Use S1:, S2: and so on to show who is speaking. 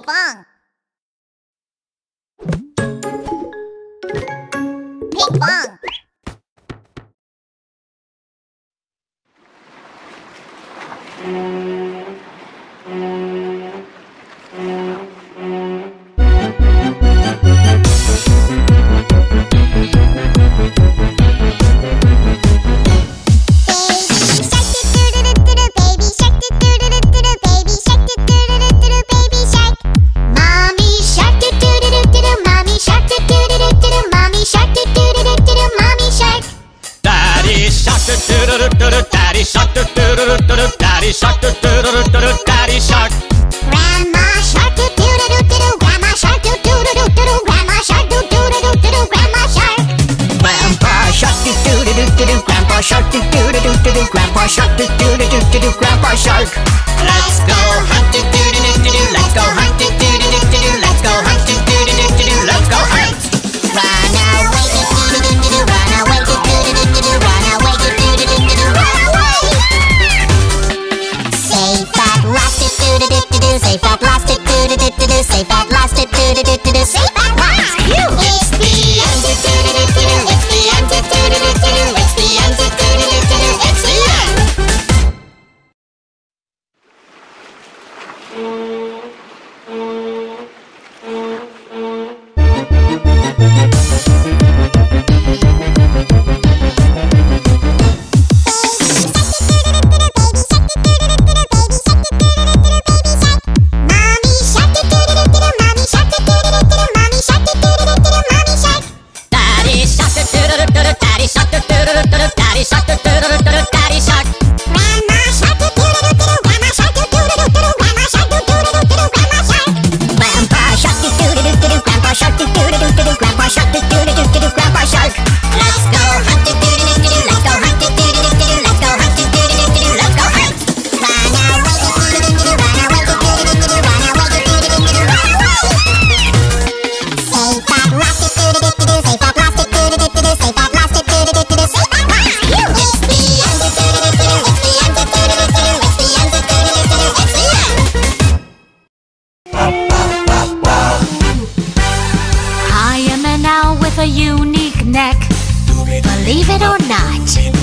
S1: 棒！乒
S2: 乓。嗯
S3: do
S4: daddy
S3: shark, doo doo doo doo doo,
S4: daddy
S3: shark.
S1: Grandma shark, doo doo doo doo doo, grandma shark, doo doo doo doo doo, grandma shark, do do do do do grandma shark.
S4: Grandpa shark, doo doo doo doo doo, grandpa shark, doo doo doo doo doo, grandpa shark, doo doo doo doo doo, grandpa shark. Let's go hunt, doo doo doo doo. Let's go hunt. do do do do daddy shark
S2: it or not.